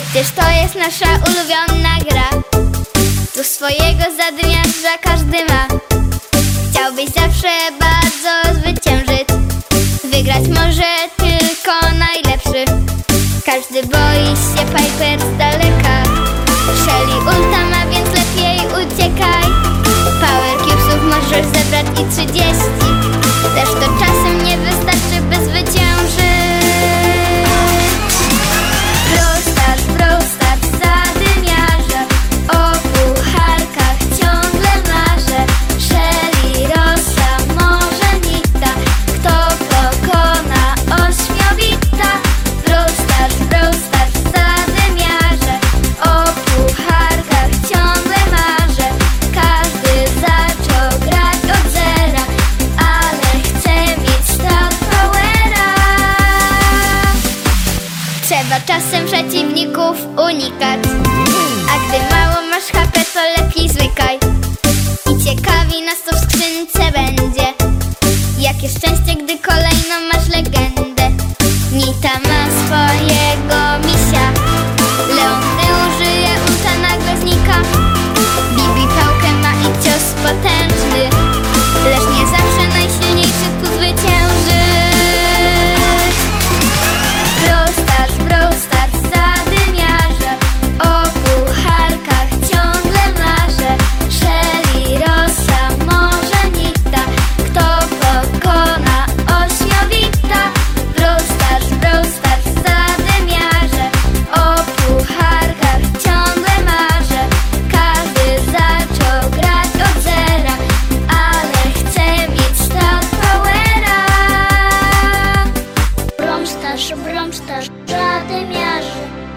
Przecież to jest nasza ulubiona gra. Tu swojego zadymiarza każdy ma Chciałbyś zawsze bardzo zwyciężyć. Wygrać może tylko najlepszy. Każdy boi się Piper z daleka. Shelly ulta ma, więc lepiej uciekaj. Power Cubesów możesz zebrać i 30 Też to czasem Trzeba czasem przeciwników unikać. A gdy mało masz HP to lepiej zwykaj. I ciekawi nas to w skrzynce będzie. Jakie szczęście gdy kolejną masz legendę. Nita Наша бромста, жады мяжи.